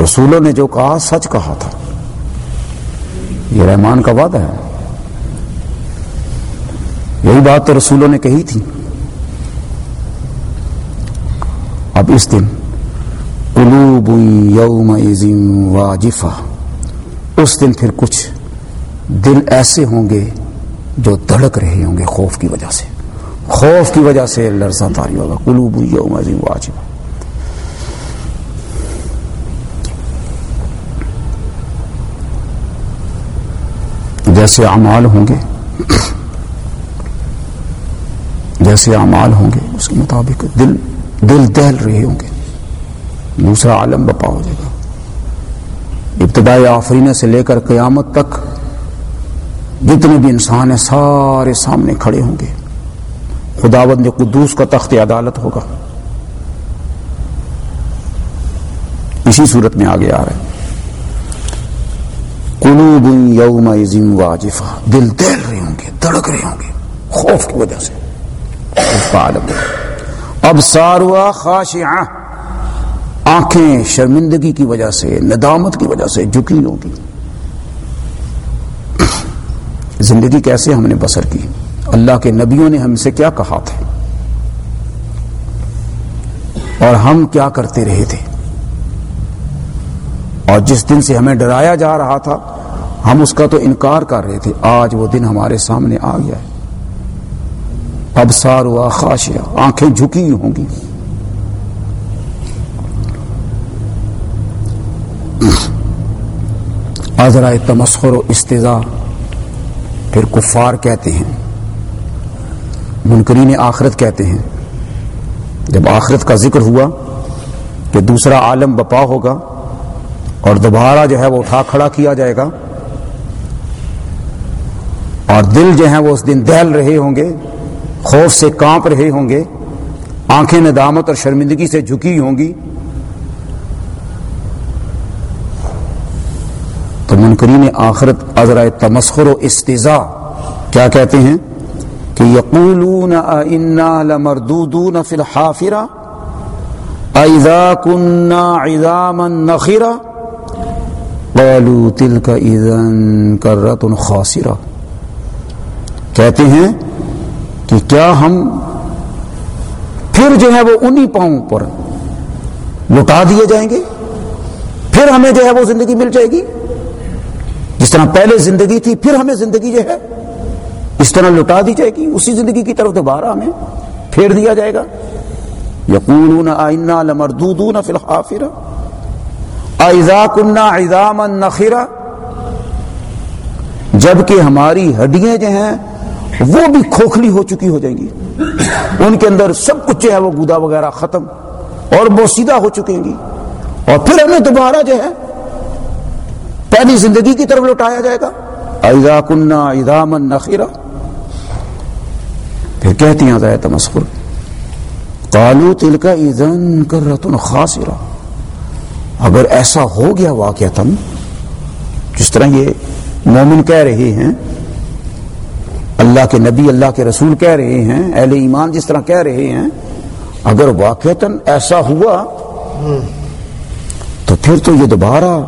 رسولوں نے جو کہا، سچ کہا تھا۔ یہ رحمان کا وعدہ ہے۔ یہی بات تو رسولوں نے کہی تھی۔ اب اس دن قلوب یوم واجفہ۔ اس دن پھر کچھ دل ایسے ہوں گے جو دھڑک رہے ہوں گے خوف کی وجہ سے۔ خوف کی وجہ سے لرزہ تاری ہوگا۔ قلوب یوم واجفہ جیسے اعمال ہوں گے، جیسے اعمال ہوں گے، اس کے مطابق دل دل دہل رہے ہوں گے۔ دوسرا عالم بپا ہو جائے گا۔ ابتدائی آفرینے سے لے کر قیامت تک جتنے بھی انسان ہیں سارے سامنے کھڑے ہوں گے۔ خداوند قدوس کا تخت عدالت ہوگا۔ اسی صورت میں آگے آ رہے ہیں۔ قلوب یوم واجفہ۔ دل دہل رہے ہوں گے دڑک رہے ہوں گے۔ خوف کی وجہ سے۔ اب ساروا خاشعہ۔ آنکھیں شرمندگی کی وجہ سے، ندامت کی وجہ سے جھکی ہوگی زندگی کیسے ہم نے بسر کی؟ اللہ کے نبیوں نے ہم سے کیا کہا تھا؟ اور ہم کیا کرتے رہے تھے؟ اور جس دن سے ہمیں ڈرایا جا رہا تھا، ہم اس کا تو انکار کر رہے تھے، آج وہ دن ہمارے سامنے آ گیا ہے۔ اب سار ہوا خاشیا آنکھیں جھکی ہوں گی۔ آزرا تمسخر و استضاء۔ پھر کفار کہتے ہیں، منکرین آخرت کہتے ہیں۔ جب آخرت کا ذکر ہوا کہ دوسرا عالم بپا ہوگا اور دوبارہ جو ہے وہ اٹھا کھڑا کیا جائے گا اور دل جو ہیں وہ اس دن دہل رہے ہوں گے، خوف سے کانپ رہے ہوں گے، آنکھیں ندامت اور شرمندگی سے جھکی ہوں گی تو قرآن کریم آخرت ازرائے تمسخر و استضاء۔ کیا کہتے ہیں؟ کہ یقولون انا لمردودون فی الحافرہ اذا كنا عظاما نخرا قالوا تلك اذا کرۃ خاسرہ۔ کہتے ہیں کہ کیا ہم پھر جو ہے وہ انہی پاؤں پر لٹا دیے جائیں گے؟ پھر ہمیں جو ہے وہ زندگی مل جائے گی؟ جس طرح پہلے زندگی تھی، پھر ہمیں زندگی جو ہے۔ اس طرح لٹا دی جائے گی، اسی زندگی کی طرف دوبارہ ہمیں پھیر دیا جائے گا۔ یقولون آئنا لمردودون فی الحافرہ اذا كنا عظاما نخرا۔ جبکہ ہماری ہڈیاں جو ہیں، وہ بھی کھوکھلی ہو چکی ہو جائیں گی۔ ان کے اندر سب کچھ جو ہے، وہ گودا وغیرہ ختم اور بوسیدہ ہو چکیں گی اور پھر ہمیں دوبارہ جو ہے پہلی زندگی کی طرف لوٹایا جائے گا۔ ایزا کنہ ایزامن نخیرہ پھر کہتی ہیں ذائع تمسخر کالو تل کا ایزن کر رتن خاصرا اگر ایسا ہو گیا واقعہ تم جس طرح یہ مومن کہہ رہے ہیں، اللہ کے نبی، اللہ کے رسول کہہ رہے ہیں، اہل ایمان جس طرح کہہ رہے ہیں، اگر واقعتاً ایسا ہوا، تو پھر تو یہ دوبارہ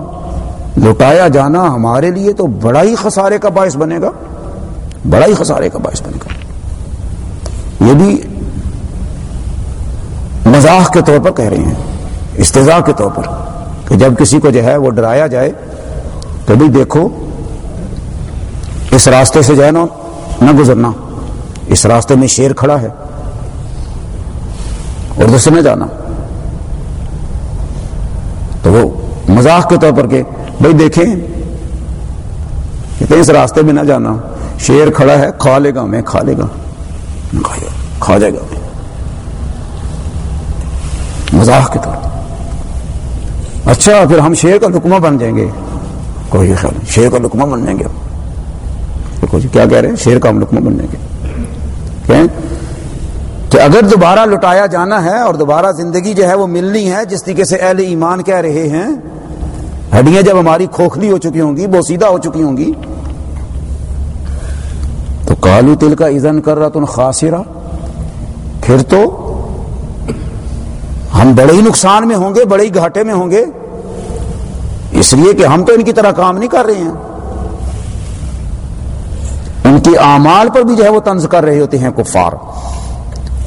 لوٹایا جانا ہمارے لیے تو بڑا ہی خسارے کا باعث بنے گا۔ بڑا ہی خسارے کا باعث بنے گا۔ یہ بھی مزاح کے طور پر کہہ رہے ہیں۔ استضاء کے طور پر کہ جب کسی کو جو ہے وہ ڈرایا جائے تو بھی دیکھو، اس راستے سے جو ہے نا نہ گزرنا۔ اس راستے میں شیر کھڑا ہے۔ اردو سے نہ جانا۔ تو وہ مزاق کے طور پر کہ بھائی دیکھیں کہتے اس راستے میں نہ جانا۔ شیر کھڑا ہے، کھا لے گا، میں کھا لے گا۔ کھا جائے گا۔ مزاق کے طور اچھا پھر ہم شیر کا لکمہ بن جائیں گے۔ کوئی خیال نہیں، شیر کا لکمہ بن جائیں گے۔ جی کیا کہہ رہے ہیں؟ شیر کا ہم لکمہ بن جائیں گے۔ کہ اگر دوبارہ لٹایا جانا ہے اور دوبارہ زندگی جو ہے وہ ملنی ہے، جس طریقے سے اہل ایمان کہہ رہے ہیں ہڈیاں جب ہماری کھوکھلی ہو چکی ہوں گی، بوسیدہ ہو چکی ہوں گی، تو کالو تل کا ایزن کر رہا تم خاصرا پھر تو ہم بڑے ہی نقصان میں ہوں گے، بڑے ہی گھاٹے میں ہوں گے۔ اس لیے کہ ہم تو ان کی طرح کام نہیں کر رہے ہیں۔ ان کی اعمال پر بھی جو ہے وہ طنز کر رہے ہوتے ہیں کفار۔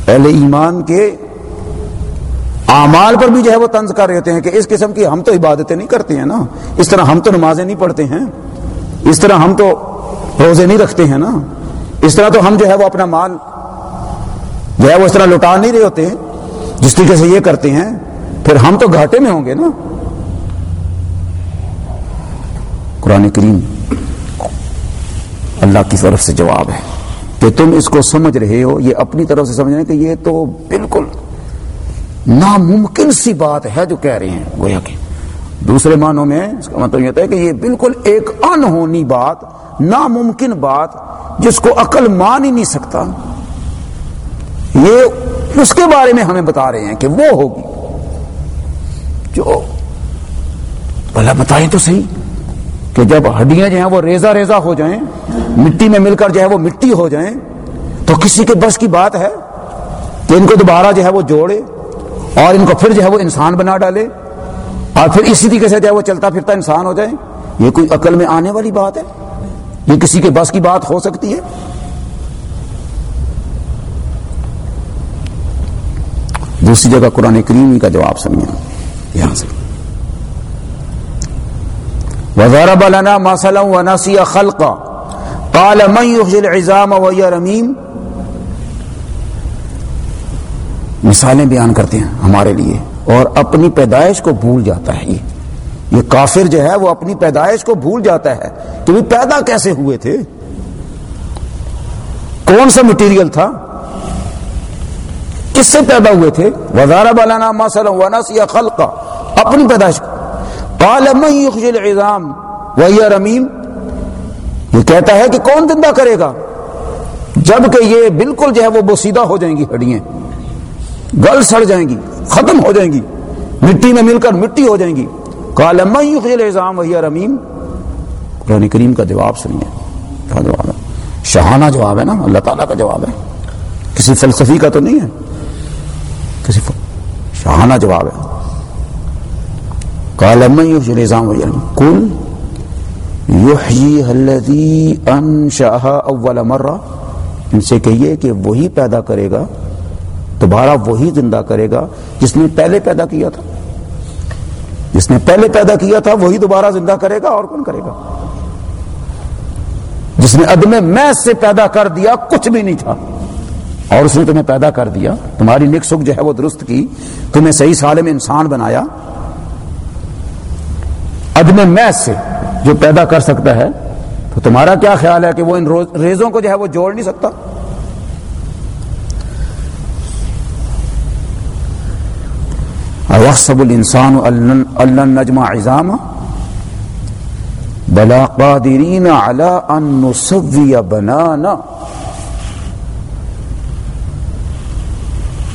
اہل ایمان کے اعمال پر بھی جو ہے وہ طنز کر رہے ہوتے ہیں کہ اس قسم کی ہم تو عبادتیں نہیں کرتے ہیں نا۔ اس طرح ہم تو نمازیں نہیں پڑھتے ہیں۔ اس طرح ہم تو روزے نہیں رکھتے ہیں نا۔ اس طرح تو ہم جو ہے وہ اپنا مال جو ہے وہ اس طرح لٹا نہیں رہے ہوتے۔ جس طریقے سے یہ کرتے ہیں، پھر ہم تو گھاٹے میں ہوں گے نا۔ قرآن کریم اللہ کی طرف سے جواب ہے کہ تم اس کو سمجھ رہے ہو، یہ اپنی طرف سے سمجھ رہے ہیں کہ یہ تو بالکل ناممکن سی بات ہے جو کہہ رہے ہیں، گویا کہ۔ دوسرے معنوں میں اس کا مطلب یہ ہوتا ہے کہ یہ بالکل ایک انہونی بات، ناممکن بات جس کو عقل مان ہی نہیں سکتا۔ یہ اس کے بارے میں ہمیں بتا رہے ہیں کہ وہ ہوگی۔ جو بھلا بتائیں تو صحیح، کہ جب ہڈیاں جو ہیں وہ ریزہ ریزہ ہو جائیں، مٹی میں مل کر جو ہے وہ مٹی ہو جائیں، تو کسی کے بس کی بات ہے کہ ان کو دوبارہ جو ہے وہ جوڑے۔ اور ان کو پھر جو ہے وہ انسان بنا ڈالے اور پھر اسی طریقے سے جو ہے وہ چلتا پھرتا انسان ہو جائے۔ یہ کوئی عقل میں آنے والی بات ہے؟ یہ کسی کے بس کی بات ہو سکتی ہے؟ دوسری جگہ قرآن کریم کا جواب سمجھا یہاں سے۔ وضرب لنا مثلا ونسي خلقا۔ قال من يحيي العظام وهي رميم؟ مثالیں بیان کرتے ہیں ہمارے لیے اور اپنی پیدائش کو بھول جاتا ہے یہ۔ یہ کافر جو ہے وہ اپنی پیدائش کو بھول جاتا ہے۔ کہ پیدا کیسے ہوئے تھے؟ کون سا مٹیریل تھا؟ کس سے پیدا ہوئے تھے؟ وزارہ بالانا مسل ونس یا خلقا۔ اپنی پیدائش۔ کو العظام وہی رمیم یہ کہتا ہے کہ کون زندہ کرے گا؟ جبکہ یہ بالکل جو ہے وہ بوسیدہ ہو جائیں گی ہڈیاں۔ گل سڑ جائیں گی، ختم ہو جائیں گی، مٹی میں مل کر مٹی ہو جائیں گی۔ کالم وہی رمیم۔ قرآن کریم کا جواب سنیے۔ کیا جواب ہے؟ شہانہ جواب ہے نا، اللہ تعالیٰ کا جواب ہے۔ کسی فلسفی کا تو نہیں ہے۔ کسی فل... شہانہ جواب ہے۔ کالم نظام کل الذی انشاہ اول مرہ۔ ان سے کہیے کہ وہی پیدا کرے گا دوبارہ وہی زندہ کرے گا جس نے پہلے پیدا کیا تھا۔ جس نے پہلے پیدا کیا تھا، وہی دوبارہ زندہ کرے گا اور کون کرے گا؟ جس نے عدم محض سے پیدا کر دیا، کچھ بھی نہیں تھا۔ اور اس نے تمہیں پیدا کر دیا۔ تمہاری نک سکھ جو ہے وہ درست کی۔ تمہیں صحیح سالم انسان بنایا۔ عدم محض سے جو پیدا کر سکتا ہے، تو تمہارا کیا خیال ہے کہ وہ ان ریزوں کو جو ہے وہ جوڑ نہیں سکتا؟ وحسب الانسان اللہ نجمہ اعظام بلا قادرین علی ان نسوی بنانا.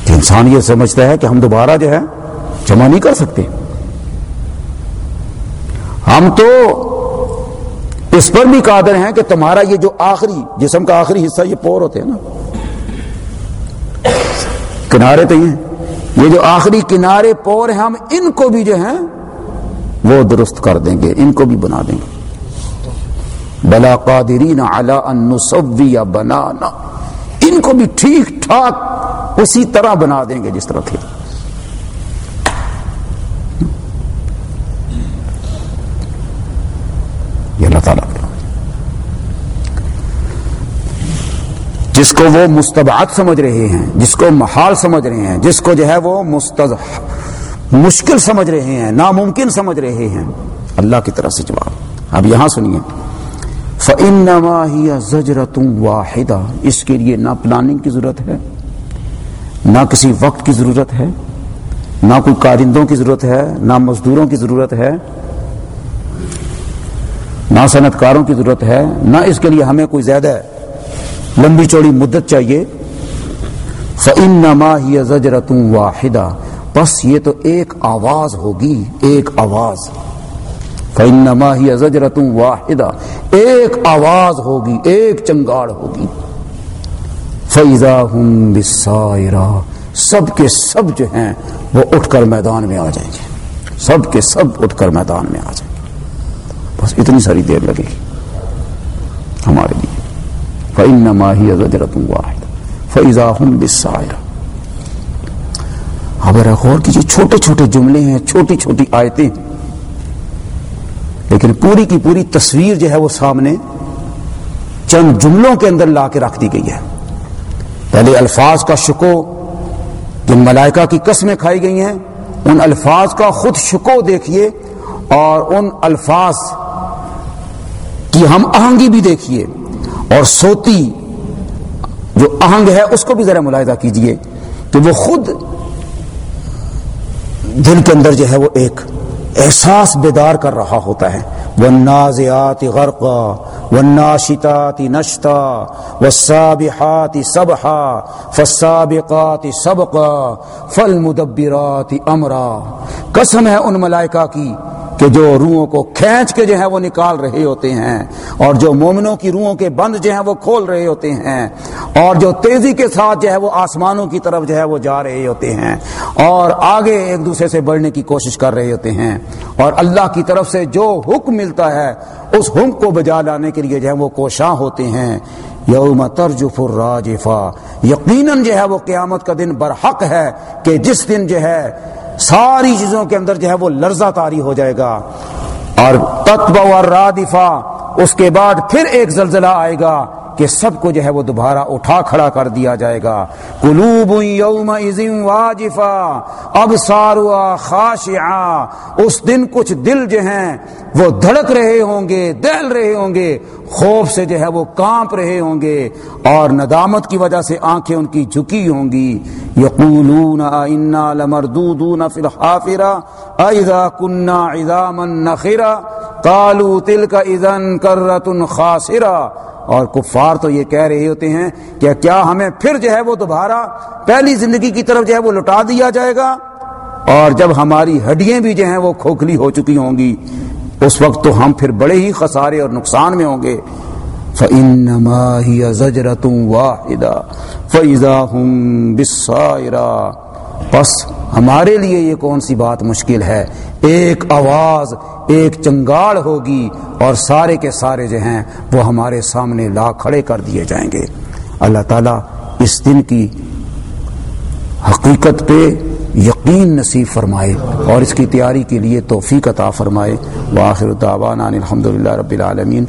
انسان یہ سمجھتا ہے کہ ہم دوبارہ جو ہے جمع نہیں کر سکتے۔ ہم تو اس پر بھی قادر ہیں کہ تمہارا یہ جو آخری جسم کا آخری حصہ یہ پور ہوتے ہیں نا۔ کنارے تو یہ یہ جو آخری کنارے پور ہیں، ہم ان کو بھی جو ہیں، وہ درست کر دیں گے، ان کو بھی بنا دیں گے۔ بلا قادرین علی ان نسوی بنانا۔ ان کو بھی ٹھیک ٹھاک اسی طرح بنا دیں گے جس طرح تھے۔ یہ اللہ تعالیٰ جس کو وہ مستبعات سمجھ رہے ہیں، جس کو محال سمجھ رہے ہیں، جس کو جو ہے وہ مستض، مشکل سمجھ رہے ہیں، ناممکن سمجھ رہے ہیں۔ اللہ کی طرف سے جواب۔ اب یہاں سنیے۔ فَإِنَّمَا هِيَ زَجْرَةٌ وَاحِدَةٌ۔ اس کے لیے نہ پلاننگ کی ضرورت ہے، نہ کسی وقت کی ضرورت ہے، نہ کوئی کارندوں کی ضرورت ہے، نہ مزدوروں کی ضرورت ہے، نہ صنعت کاروں کی ضرورت ہے، نہ اس کے لیے ہمیں کوئی زیادہ لمبی چوڑی مدت چاہیے۔ فَإِنَّمَا هِيَ زَجْرَةٌ وَاحِدَةٌ۔ بس یہ تو ایک آواز ہوگی، ایک آواز۔ فَإِنَّمَا هِيَ زَجْرَةٌ وَاحِدَةٌ۔ ایک آواز ہوگی، ایک چنگاڑ ہوگی۔ فَإِذَا هُمْ بِالسَّائِرَةِ سب کے سب جو ہیں، وہ اٹھ کر میدان میں آ جائیں گے۔ سب کے سب اٹھ کر میدان میں آ جائیں گے۔ بس اتنی ساری دیر لگے گی۔ ہمارے لیے۔ فَإِنَّمَا هِيَ زَجْرَةٌ وَاحِدَةٌ. فَإِذَا هُمْ بِالسَّائِرَةِ اب اگر غور کیجیے، چھوٹے چھوٹے جملے ہیں، چھوٹی چھوٹی آیتیں ہیں۔ لیکن پوری کی پوری تصویر جو ہے وہ سامنے چند جملوں کے اندر لا کے رکھ دی گئی ہے۔ پہلے الفاظ کا شکو جن ملائکہ کی قسمیں کھائی گئی ہیں، ان الفاظ کا خود شکو دیکھیے اور ان الفاظ کی ہم آہنگی بھی دیکھیے۔ اور سوتی جو آہنگ ہے، اس کو بھی ذرا ملاحظہ کیجیے کہ وہ خود دل کے اندر جو ہے، وہ ایک احساس بیدار کر رہا ہوتا ہے۔ والنازعات غرقا، والناشطات نشطا، والسابحات سبحا، فالسابقات سبقا، فالمدبرات امرا قسم ہے ان ملائکہ کی کہ جو روحوں کو کھینچ کے جو ہے وہ نکال رہے ہوتے ہیں اور جو مومنوں کی روحوں کے بند جو ہیں وہ کھول رہے ہوتے ہیں اور جو تیزی کے ساتھ جو ہے وہ آسمانوں کی طرف جو ہے وہ جا رہے ہوتے ہیں اور آگے ایک دوسرے سے بڑھنے کی کوشش کر رہے ہوتے ہیں اور اللہ کی طرف سے جو حکم ملتا ہے اس حکم کو بجا لانے کے لیے جو ہے وہ کوشاں ہوتے ہیں۔ یوم ترجف الراجفہ۔ یقیناً جو ہے وہ قیامت کا دن برحق ہے کہ جس دن جو ہے ساری چیزوں کے اندر جو ہے وہ لرزہ تاری ہو جائے گا۔ اور تتب اور رادفا اس کے بعد پھر ایک زلزلہ آئے گا۔ کہ سب کو جو ہے وہ دوبارہ اٹھا کھڑا کر دیا جائے گا۔ قلوب یوم واجفا اب ساروا خاشعا اس دن کچھ دل جو ہیں وہ دھڑک رہے ہوں گے، دہل رہے ہوں گے۔ خوف سے جو ہے وہ کانپ رہے ہوں گے۔ اور ندامت کی وجہ سے آنکھیں ان کی جھکی ہوں گی۔ یقولون انا لمردودون فی الحافرہ۔ اذا كنا عظاما نخرا قالوا تلك اذا کرۃ خاسرہ۔ اور کفار تو یہ کہہ رہے ہوتے ہیں کہ کیا ہمیں پھر جو ہے وہ دوبارہ پہلی زندگی کی طرف جو ہے وہ لٹا دیا جائے گا؟ اور جب ہماری ہڈیاں بھی جو ہیں وہ کھوکھلی ہو چکی ہوں گی، اس وقت تو ہم پھر بڑے ہی خسارے اور نقصان میں ہوں گے۔ فَإِنَّمَا هِيَ زَجْرَةٌ وَاحِدَةٌ فَإِذَا هُمْ بِالسَّائِرَةِ پس ہمارے لیے یہ کون سی بات مشکل ہے؟ ایک آواز، ایک چنگاڑ ہوگی اور سارے کے سارے جو ہیں وہ ہمارے سامنے لا کھڑے کر دیے جائیں گے۔ اللہ تعالیٰ اس دن کی حقیقت پہ یقین نصیب فرمائے اور اس کی تیاری کے لیے توفیق عطا فرمائے۔ وآخر دعوانا الحمد للہ رب العالمین۔